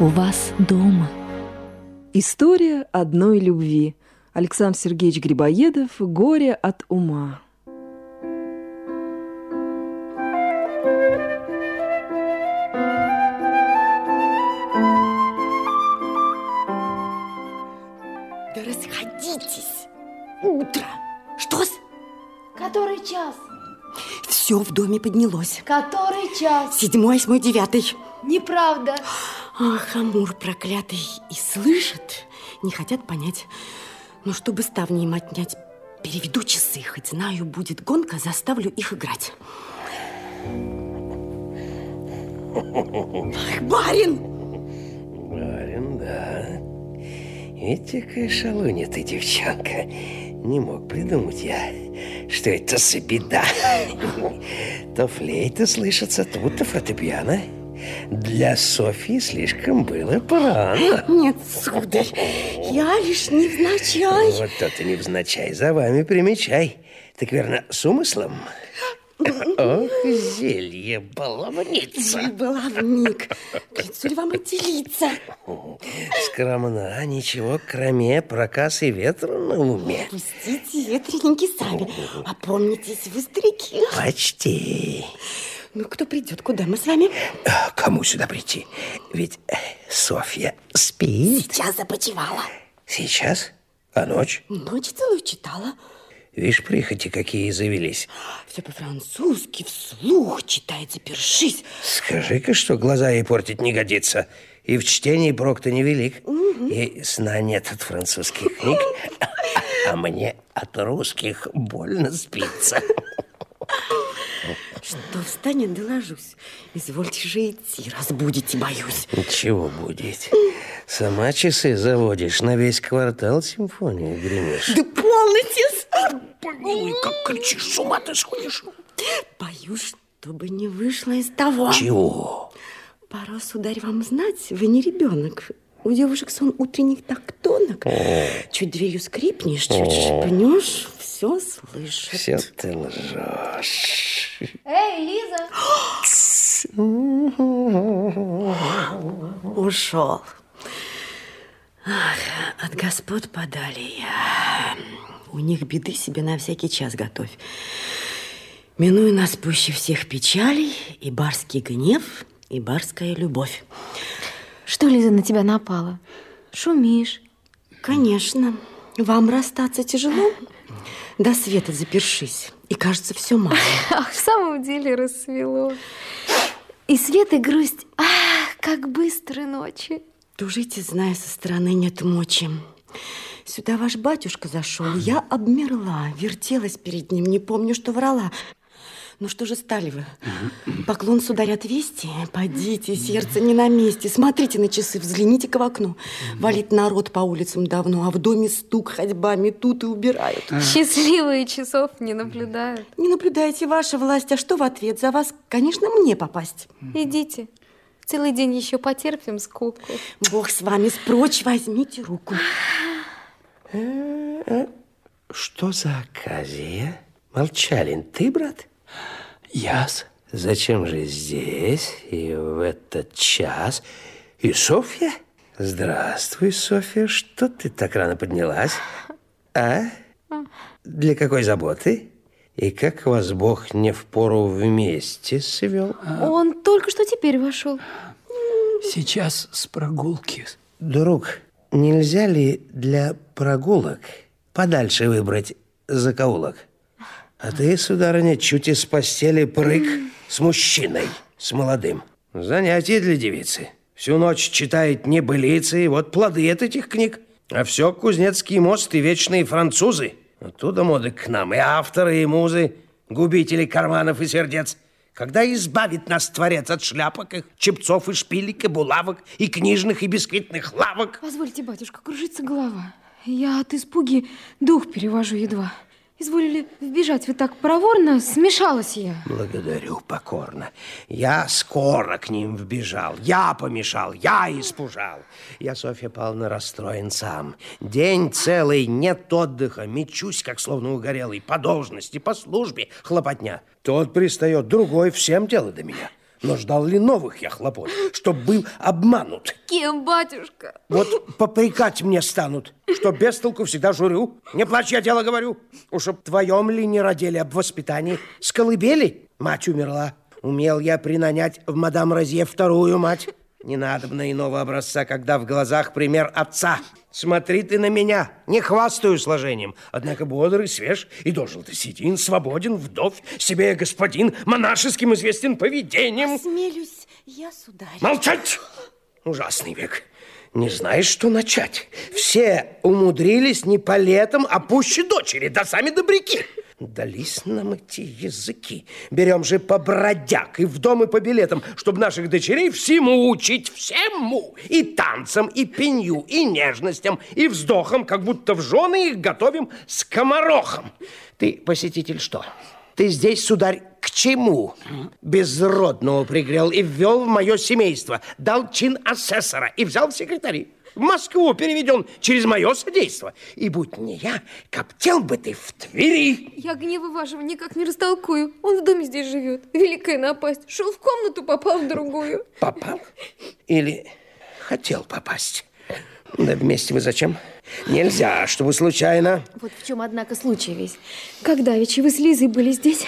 у вас дома. История одной любви. Александр Сергеевич Грибоедов «Горе от ума». Да расходитесь. Утро. Что с... Который час? Все в доме поднялось. Который час? Седьмой, восьмой, девятый. Неправда. Ах, Амур проклятый. И слышат, не хотят понять. Но чтобы ставни им отнять, переведу часы. Хоть знаю, будет гонка, заставлю их играть. Ах, барин! Барин, да. Эти шалунья ты, девчонка. Не мог придумать я, что это за беда. То флейта слышится, тут то фортепиано. Для Софьи слишком было порано. Нет, сударь, я лишь невзначай. Вот то-то невзначай, за вами примечай. Так верно, с умыслом? Ох, зелье, баловница. Баловник, к лицу ли вам отделиться? Скромна, ничего, кроме проказ и ветра на уме. Пустите ветреники сами. Опомнитесь, вы старики. Почти. Ну, кто придет? Куда мы с вами? А, Кому сюда прийти? Ведь э, Софья спит. Сейчас започевала. Сейчас? А ночь? Ночь целую читала. Видишь, прихоти какие завелись. Все по-французски, вслух читает, запершись. Скажи-ка, что глаза ей портить не годится. И в чтении прок-то невелик. И сна нет от французских книг, а мне от русских больно спится. Что встанет, доложусь. Извольте же идти, разбудите, боюсь. Чего будет? Сама часы заводишь, на весь квартал симфонию гремишь. Да полнитесь! Помилуй, как кричишь, с ума ты сходишь. Боюсь, чтобы не вышло из того. Чего? Пора, сударь, вам знать, вы не ребенок. У девушек сон утренних так тонок. Чуть дверью скрипнешь, чуть шпнешь, все слышат. Все ты лжешь. Эй, Лиза! Ушел. Ах, от господ подали я. У них беды себе на всякий час готовь. Минуя нас пуще всех печалей, и барский гнев, и барская любовь. Что, Лиза, на тебя напала? Шумишь. Конечно, вам расстаться тяжело? До света запершись, и кажется, все мало. Ах, в самом деле рассвело. И свет, и грусть. Ах, как быстро ночи. Тужите, зная, со стороны нет мочи. Сюда ваш батюшка зашел, я обмерла, вертелась перед ним, не помню, что врала. Ну что же стали вы? Поклон, сударь, отвести? Подите, сердце не на месте. Смотрите на часы, взгляните-ка в окно. Валит народ по улицам давно, а в доме стук, ходьба, метут и убирают. Счастливые часов не наблюдают. Не наблюдайте ваша власть, а что в ответ? За вас, конечно, мне попасть. Идите. Целый день еще потерпим скуку. Бог с вами, спрочь, возьмите руку. Что за оказия? Молчалин, ты, брат? Яс. Зачем же здесь и в этот час? И Софья? Здравствуй, Софья. Что ты так рано поднялась? А? Для какой заботы? И как вас Бог не в пору вместе свел? Он только что теперь вошел. Сейчас с прогулки. Друг, нельзя ли для прогулок подальше выбрать закоулок? А ты, сударыня, чуть из постели прыг с мужчиной, с молодым. Занятие для девицы. Всю ночь читает небылицы, и вот плоды от этих книг. А все Кузнецкий мост и вечные французы. Оттуда моды к нам и авторы, и музы, губители карманов и сердец. Когда избавит нас Творец от шляпок их, чепцов и шпилек, и булавок, и книжных, и бисквитных лавок? Позвольте, батюшка, кружится голова. Я от испуги дух перевожу едва. Изволили вбежать вы так проворно, смешалась я. Благодарю покорно. Я скоро к ним вбежал. Я помешал, я испужал. Я, Софья Павловна, расстроен сам. День целый, нет отдыха. Мечусь, как словно угорелый. По должности, по службе, хлопотня. Тот пристает, другой, всем дело до меня. Но ждал ли новых я хлопот, чтоб был обманут? Кем, батюшка? Вот попрекать мне станут, что без толку всегда журю. Не плачь, я дело говорю. Уж об твоем ли не родили об воспитании? С колыбели мать умерла. Умел я принанять в мадам Розье вторую мать. Не надо на иного образца, когда в глазах пример отца. Смотри ты на меня, не хвастаю сложением, однако бодрый, свеж и дожил ты сидин, свободен, вдовь, себе я господин, монашеским известен поведением. Смелюсь я, сударь. Молчать! Ужасный век. Не знаешь, что начать. Все умудрились не по летам, а пуще дочери, да сами добряки. Дались нам эти языки. Берем же по бродяг и в дом, и по билетам, чтобы наших дочерей всему учить, всему. И танцам, и пенью, и нежностям, и вздохам, как будто в жены их готовим скоморохом. Ты, посетитель, что? Ты здесь, сударь, к чему? Безродного пригрел и ввел в мое семейство, дал чин асессора и взял в секретари. В Москву переведен через мое содейство. И будь не я, коптел бы ты в Твери. Я гнева вашего никак не растолкую. Он в доме здесь живет. Великая напасть. Шел в комнату, попал в другую. Попал? Или хотел попасть? Да вместе вы зачем? Нельзя, чтобы случайно. Вот в чем, однако, случай весь. Когда ведь вы с Лизой были здесь,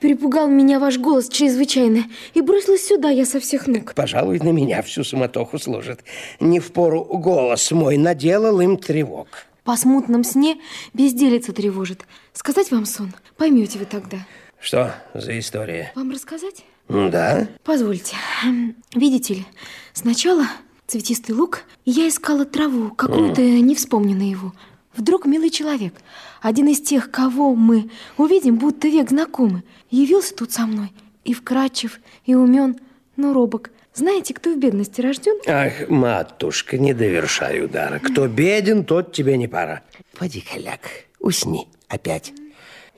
перепугал меня ваш голос чрезвычайно, и бросилась сюда я со всех ног. Пожалуй, на меня всю суматоху сложит. Не в пору голос мой наделал им тревог. По смутном сне безделица тревожит. Сказать вам сон? Поймете вы тогда. Что за история? Вам рассказать? Да. Позвольте. Эм, Видите ли, сначала цветистый луг, и я искала траву, какую-то не вспомню на его. Вдруг милый человек, один из тех, кого мы увидим, будто век знакомы, явился тут со мной. И вкрадчив, и умен, но робок. Знаете, кто в бедности рожден? Ах, матушка, не довершай удара. Кто беден, тот тебе не пара. Поди, коляк, усни опять.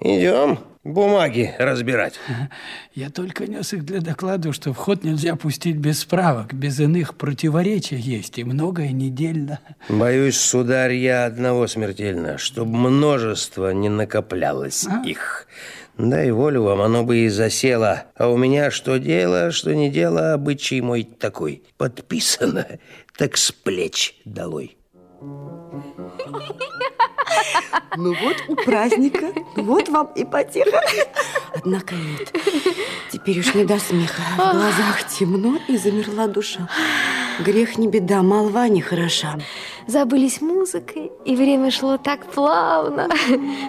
Идем бумаги разбирать. Я только нес их для доклада, что вход нельзя пустить без справок, без иных противоречий есть, и многое недельно. Боюсь, сударь, я одного смертельно, чтобы множество не накоплялось их. Дай волю вам, оно бы и засело. А у меня что дело, что не дело, обычай мой такой. Подписано, так с плеч долой. Ну вот у праздника, вот вам ипотека. Однако нет, теперь уж не до смеха. В глазах темно и замерла душа. Грех не беда, молва не хороша. Забылись музыкой, и время шло так плавно.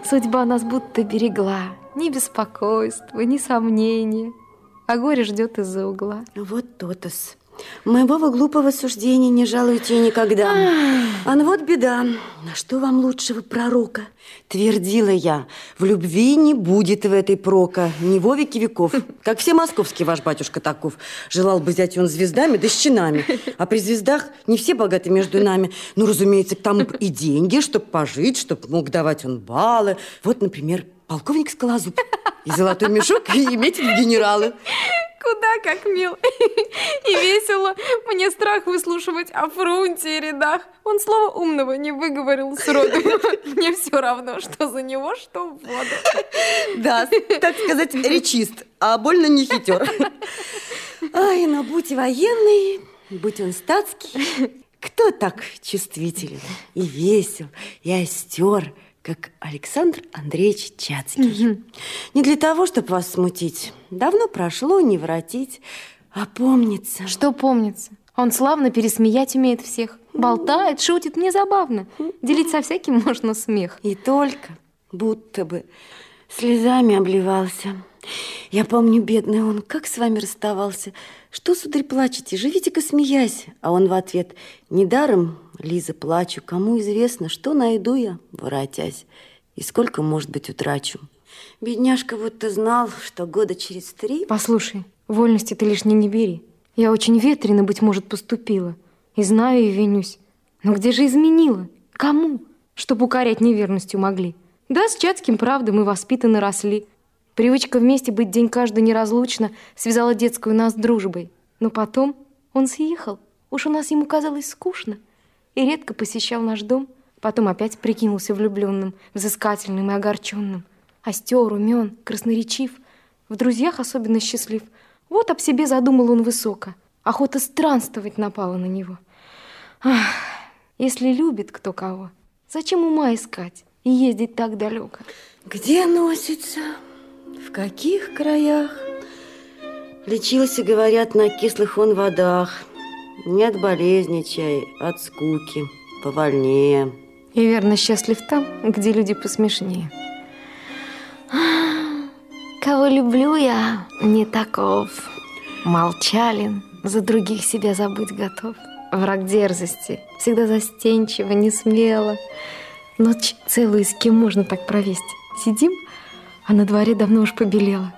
Судьба нас будто берегла. Ни беспокойства, ни сомнения. А горе ждет из-за угла. Вот то-то-с. Моего глупого суждения не жалуйте никогда. А ну вот беда. На что вам лучшего пророка? Твердила я, в любви не будет в этой прока, ни во веки веков. Как все московские ваш батюшка таков. Желал бы взять он звездами да с чинами. А при звездах не все богаты между нами. Ну, разумеется, к тому и деньги, чтоб пожить, чтоб мог давать он баллы. Вот, например, полковник Скалозуб. И золотой мешок, и метит в генералы. Куда как мил и весело. Мне страх выслушивать о фрунте и рядах. Он слова умного не выговорил сроду. Мне все равно, что за него, что в воду. Да, так сказать, речист, а больно не хитер. Ай, ну будь военный, будь он статский, кто так чувствителен и весел, и остер, как Александр Андреевич Чацкий? Не для того, чтобы вас смутить. Давно прошло, не воротить, а помнится. Что помнится? Он славно пересмеять умеет всех. Болтает, шутит, мне забавно. Делить со всяким можно смех. И только, будто бы, слезами обливался. Я помню, бедный он, как с вами расставался. Что, сударь, плачете? Живите-ка смеясь. А он в ответ, недаром, Лиза, плачу. Кому известно, что найду я, воротясь, и сколько, может быть, утрачу. Бедняжка будто знал, что года через три... Послушай, вольности ты лишней не бери. Я очень ветрено, быть может, поступила. И знаю, и винюсь. Но где же изменила? Кому? Чтоб укорять неверностью могли. Да, с Чацким, правда, мы воспитаны росли. Привычка вместе быть день каждый неразлучно связала детскую нас дружбой. Но потом он съехал. Уж у нас ему казалось скучно. И редко посещал наш дом. Потом опять прикинулся влюбленным, взыскательным и огорченным. Остер, умен, красноречив. В друзьях особенно счастлив. Вот об себе задумал он высоко. Охота странствовать напала на него. Ах, если любит кто кого, зачем ума искать и ездить так далеко? Где носится? В каких краях? Лечился, говорят, на кислых он водах. Не от болезни чай, от скуки. Повольнее. И верно счастлив там, где люди посмешнее. Кого люблю я, не таков. Молчалин, за других себя забыть готов. Враг дерзости, всегда застенчиво, не смело. Ночь целую с кем можно так провести? Сидим, а на дворе давно уж побелело.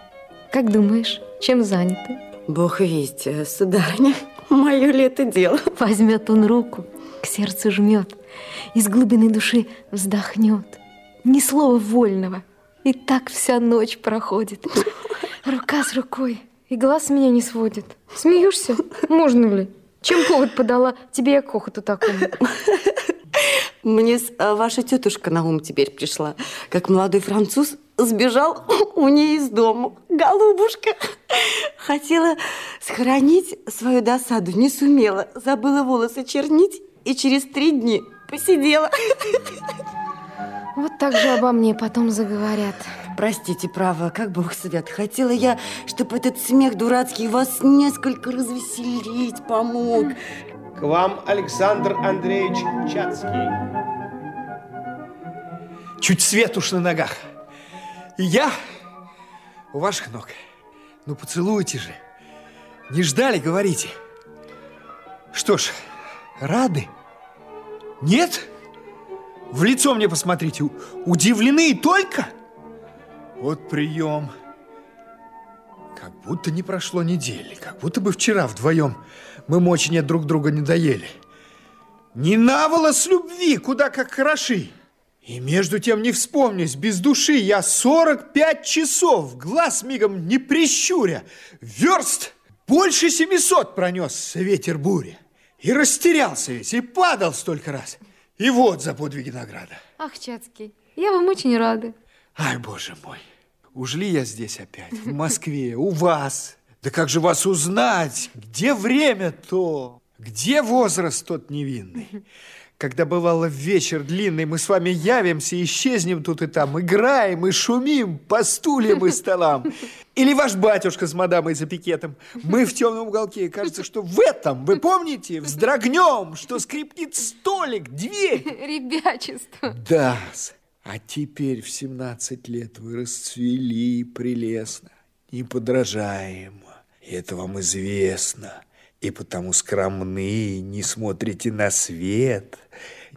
Как думаешь, чем заняты? Бог весть, сударыня, мое ли это дело? Возьмет он руку, к сердцу жмет, из глубины души вздохнет. Ни слова вольного, и так вся ночь проходит. Рука с рукой, и глаз меня не сводит. Смеешься? Можно ли? Чем повод подала тебе я к хохоту такому? Мне а, ваша тетушка на ум теперь пришла, как молодой француз сбежал у нее из дома. Голубушка хотела сохранить свою досаду, не сумела, забыла волосы чернить и через три дня посидела. Вот так же обо мне потом заговорят. Простите, право, как бог свят. Хотела я, чтобы этот смех дурацкий вас несколько развеселить помог. К вам Александр Андреевич Чацкий. Чуть свет уж на ногах. И я у ваших ног. Ну, поцелуйте же. Не ждали, говорите. Что ж, рады? Нет? В лицо мне посмотрите. Удивлены только? Вот прием. Как будто не прошло недели. Как будто бы вчера вдвоем мы мочи друг друга не доели. Не наволос любви, куда как хороши. И между тем не вспомнюсь, без души я 45 часов, глаз мигом не прищуря, верст больше 700 пронес ветер буря. И растерялся весь, и падал столько раз. И вот за подвиги награда. Ах, Чацкий, я вам очень рада. Ай, боже мой, уж ли я здесь опять, в Москве, у вас? Да как же вас узнать? Где время то? Где возраст тот невинный? Когда бывало вечер длинный, мы с вами явимся, исчезнем тут и там, играем и шумим по стульям и столам. Или ваш батюшка с мадамой за пикетом. Мы в темном уголке, и кажется, что в этом, вы помните, вздрогнем, что скрипнет столик, дверь. Ребячество. Да, а теперь в 17 лет вы расцвели прелестно, неподражаемо. И это вам известно и потому скромны, не смотрите на свет.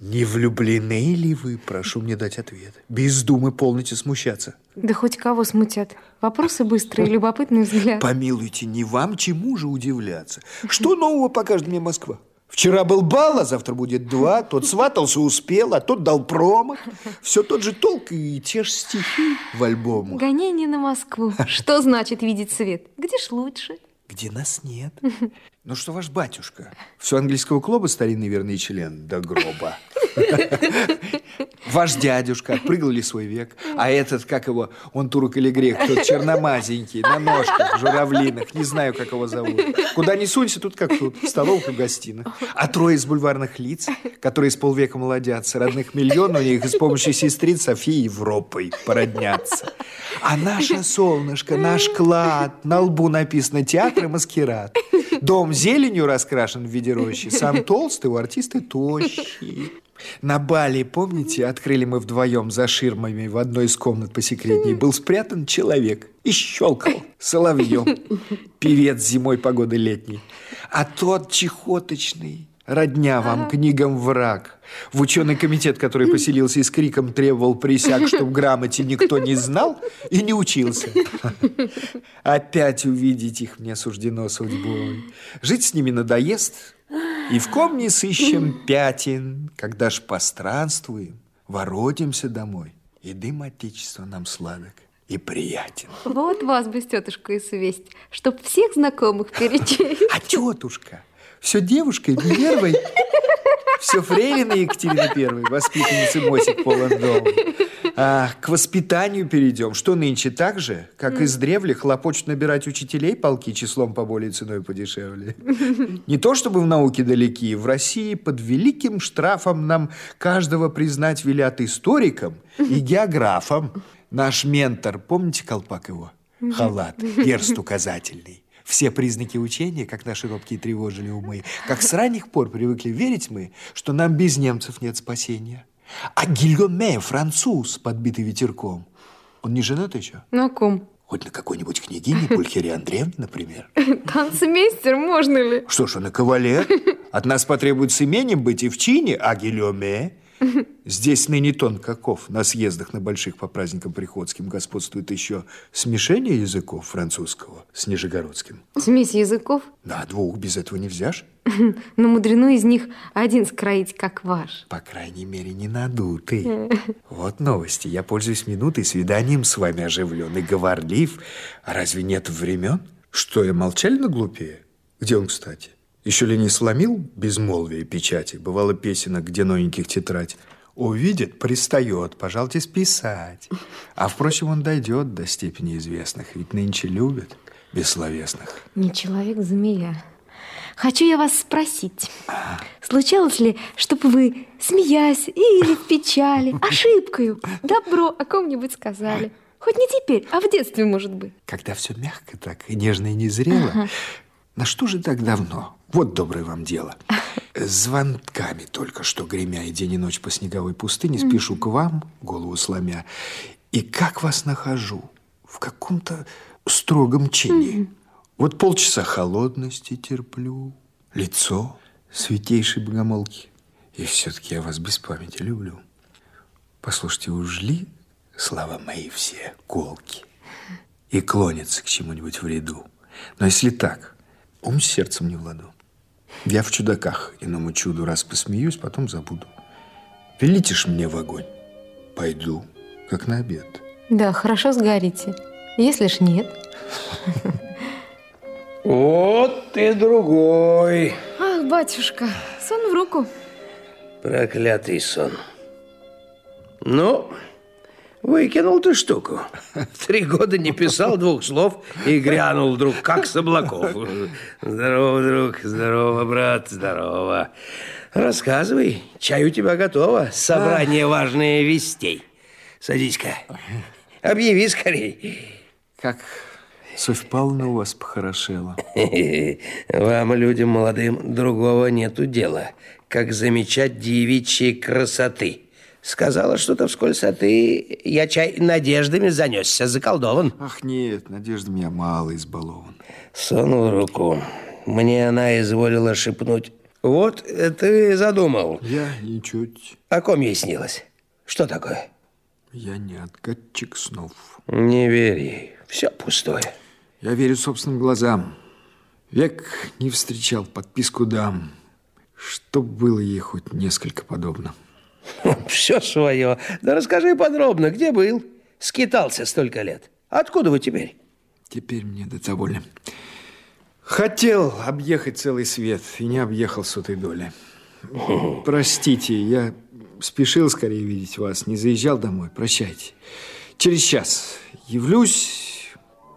Не влюблены ли вы? Прошу мне дать ответ. Без думы полностью смущаться. Да хоть кого смутят. Вопросы быстрые, любопытный взгляд. Помилуйте, не вам чему же удивляться? Что нового покажет мне Москва? Вчера был бал, а завтра будет два. Тот сватался, успел, а тот дал промах. Все тот же толк и те же стихи в альбомах. Гонение на Москву. Что значит видеть свет? Где ж лучше? Где нас нет. Ну что ваш батюшка? Все английского клуба старинный верный член до гроба. Ваш дядюшка отпрыгал ли свой век? А этот, как его, он турок или грек, тот черномазенький, на ножках, журавлинах, не знаю, как его зовут. Куда ни сунься, тут как тут, в столовых и гостиных. А трое из бульварных лиц, которые с полвека молодятся, родных миллион у них, и с помощью сестриц Софии Европой породнятся. А наше солнышко, наш клад, на лбу написано «Театр и маскирад». Дом зеленью раскрашен в виде рощи, сам толстый, у артиста тощий. На Бали, помните, открыли мы вдвоем за ширмами в одной из комнат по секретней. Был спрятан человек и щелкал соловьем. Певец зимой погоды летней. А тот чехоточный, родня вам книгам враг. В ученый комитет, который поселился и с криком требовал присяг, чтобы грамоте никто не знал и не учился. Опять увидеть их мне суждено судьбой. Жить с ними надоест, и в ком не сыщем пятен, когда ж постранствуем, воротимся домой, и дым отечества нам сладок и приятен. Вот вас бы с тетушкой свесть, чтоб всех знакомых перечесть. А тетушка все девушкой Минервой, все фрейлиной Екатерины Первой, воспитанницы Мосик полон дом. А, к воспитанию перейдем. Что нынче так же, как из древли хлопочут набирать учителей полки числом поболее ценой подешевле? Не то чтобы в науке далеки, в России под великим штрафом нам каждого признать велят историком и географом. Наш ментор, помните колпак его? Халат, перст указательный. Все признаки учения, как наши робкие тревожили умы, как с ранних пор привыкли верить мы, что нам без немцев нет спасения. А Гильоме, француз, подбитый ветерком, он не женат еще? На ком? Хоть на какой-нибудь княгине, Пульхере Андреевне, например. Танцмейстер, можно ли? Что ж, и кавалер. От нас потребуется именем быть и в чине, а Гильоме... Здесь ныне тон каков. На съездах на больших по праздникам приходским господствует еще смешение языков французского с нижегородским. Смесь языков? Да, двух без этого не взяшь. Но мудрено из них один скроить, как ваш. По крайней мере, не надутый. Вот новости. Я пользуюсь минутой свиданием с вами оживлен и говорлив. А разве нет времен? Что, я молчали на глупее? Где он, кстати? Еще ли не сломил безмолвие печати? Бывало песенок, где новеньких тетрадь. Увидит, пристает, пожалуйте списать. А, впрочем, он дойдет до степени известных, ведь нынче любят бессловесных. Не человек-змея. Хочу я вас спросить, случалось ли, чтобы вы, смеясь или в печали, ошибкою, добро о ком-нибудь сказали? Хоть не теперь, а в детстве, может быть. Когда все мягко так и нежно и незрело, на что же так давно? Вот доброе вам дело. Звонками только что гремя и день и ночь по снеговой пустыне спешу к вам, голову сломя. И как вас нахожу? В каком-то строгом чине. Вот полчаса холодности терплю, лицо святейшей богомолки. И все-таки я вас без памяти люблю. Послушайте, уж ли, слова мои все, колки, и клонятся к чему-нибудь вреду. Но если так, ум с сердцем не владу. Я в чудаках иному чуду раз посмеюсь, потом забуду. Ж мне в огонь. Пойду, как на обед. Да, хорошо сгорите. Если ж нет. Вот ты другой. Ах, батюшка, сон в руку. Проклятый сон. Ну, выкинул ты штуку. Три года не писал двух слов и грянул вдруг, как с облаков. Здорово, друг, здорово, брат, здорово. Рассказывай, чай у тебя готово. Собрание важных вестей. Садись-ка. Объяви скорей. Как Павловна у вас похорошела. Вам, людям молодым, другого нету дела, как замечать девичьей красоты. Сказала что-то вскользь, а ты, я чай, надеждами занесся, заколдован. Ах, нет, Надежда меня мало избалован. Сунул руку. Мне она изволила шепнуть. Вот э, ты задумал. Я ничуть. О ком ей снилось? Что такое? Я не отгадчик снов. Не верь ей. Все пустое. Я верю собственным глазам. Век не встречал подписку дам, что было ей хоть несколько подобно. Все свое. Да расскажи подробно, где был? Скитался столько лет. Откуда вы теперь? Теперь мне до того ли. Хотел объехать целый свет и не объехал сотой доли. Простите, я спешил скорее видеть вас, не заезжал домой. Прощайте. Через час явлюсь,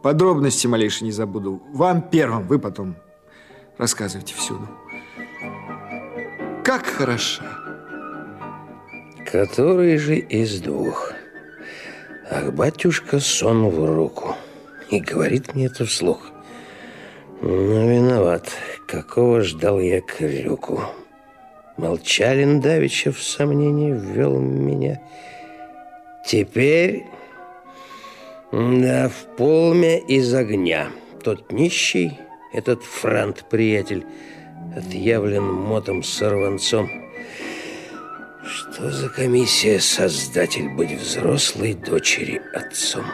подробности малейшие не забуду. Вам первым, вы потом рассказывайте всюду. Как хороша. Который же из двух? Ах, батюшка, сон в руку. И говорит мне это вслух. Ну, виноват. Какого ждал я крюку? Молчалин давеча в сомнении ввел меня. Теперь, да, в полме из огня. Тот нищий, этот франт-приятель, отъявлен мотом-сорванцом. Что за комиссия создатель быть взрослой дочери отцом?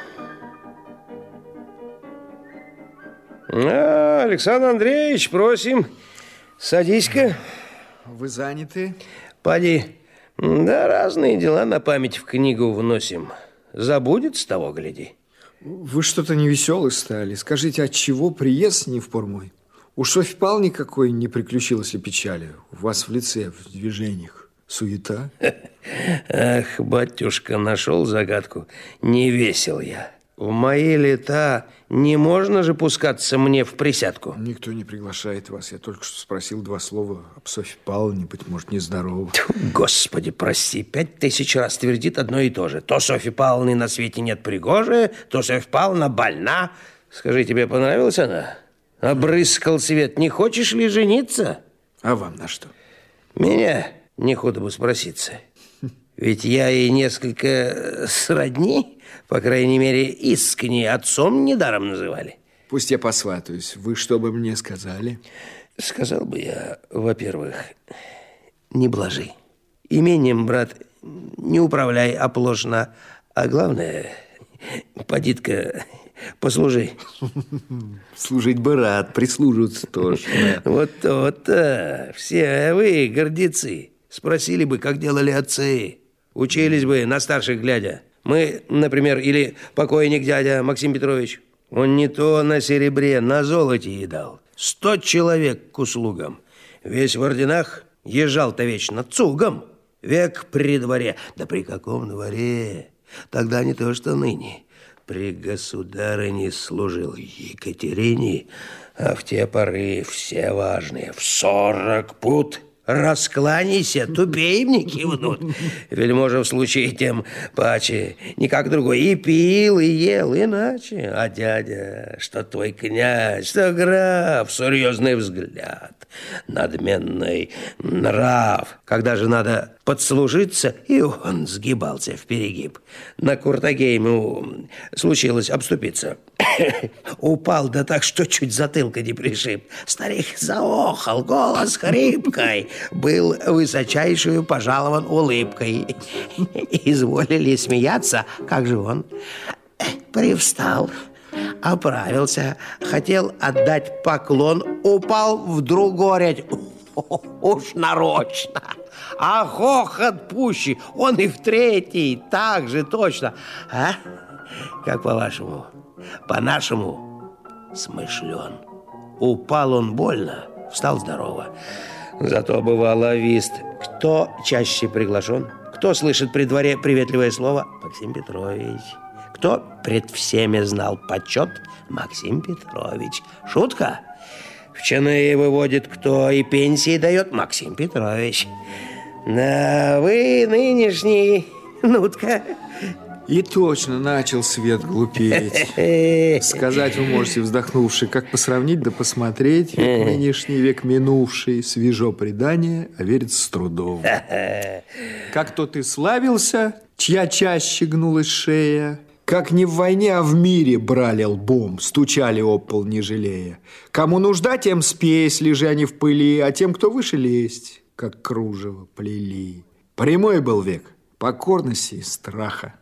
А, Александр Андреевич, просим, садись-ка. Вы заняты? Поди. Да, разные дела на память в книгу вносим. Забудет с того, гляди. Вы что-то невеселый стали. Скажите, от чего приезд не в пор мой? Уж Павловна никакой не приключилось ли печали? У вас в лице, в движениях. Суета. Ах, батюшка, нашел загадку. Не весел я. В мои лета не можно же пускаться мне в присядку. Никто не приглашает вас. Я только что спросил два слова об Софье Павловне, быть может, нездорово. Тьфу, Господи, прости, пять тысяч раз твердит одно и то же. То Софьи Павловны на свете нет пригожая, то Софья Павловна больна. Скажи, тебе понравилась она? Обрыскал свет. Не хочешь ли жениться? А вам на что? Меня не худо бы спроситься. Ведь я и несколько сродни, по крайней мере, искренне отцом недаром называли. Пусть я посватаюсь. Вы что бы мне сказали? Сказал бы я, во-первых, не блажи. Имением, брат, не управляй оплошно, а главное, подитка, послужи. Служить бы рад, прислуживаться тоже. Вот то-то, все вы, гордецы, спросили бы, как делали отцы. Учились бы на старших глядя. Мы, например, или покойник дядя Максим Петрович. Он не то на серебре, на золоте едал. Сто человек к услугам. Весь в орденах езжал-то вечно цугом. Век при дворе. Да при каком дворе? Тогда не то, что ныне. При государыне служил Екатерине, а в те поры все важные. В сорок пут Раскланяйся, тупее мне кивнут. Вельможа в случае тем паче, никак другой. И пил, и ел иначе. А дядя, что твой князь, что граф, серьезный взгляд, надменный нрав. Когда же надо подслужиться, и он сгибался в перегиб. На куртаге ему случилось обступиться. Упал, да так, что чуть затылка не пришиб. Старик заохал, голос хрипкой был высочайшую пожалован улыбкой. Изволили смеяться, как же он привстал, оправился, хотел отдать поклон, упал вдруг гореть. Уж нарочно. А хохот пущий, он и в третий, так же точно. А? Как по-вашему? По-нашему смышлен. Упал он больно, встал здорово. Зато бывало вист. Кто чаще приглашен? Кто слышит при дворе приветливое слово? Максим Петрович. Кто пред всеми знал почет? Максим Петрович. Шутка? В чины выводит кто и пенсии дает? Максим Петрович. Да, вы нынешний, нутка. И точно начал свет глупеть. Сказать вы можете, вздохнувши, как посравнить да посмотреть век нынешний, век минувший, свежо предание, а верится с трудом. Как тот и славился, чья чаще гнулась шея, как не в войне, а в мире брали лбом, стучали об пол, не жалея. Кому нужда, тем спесь, лежа не в пыли, а тем, кто выше лезть, как кружево плели. Прямой был век покорности и страха.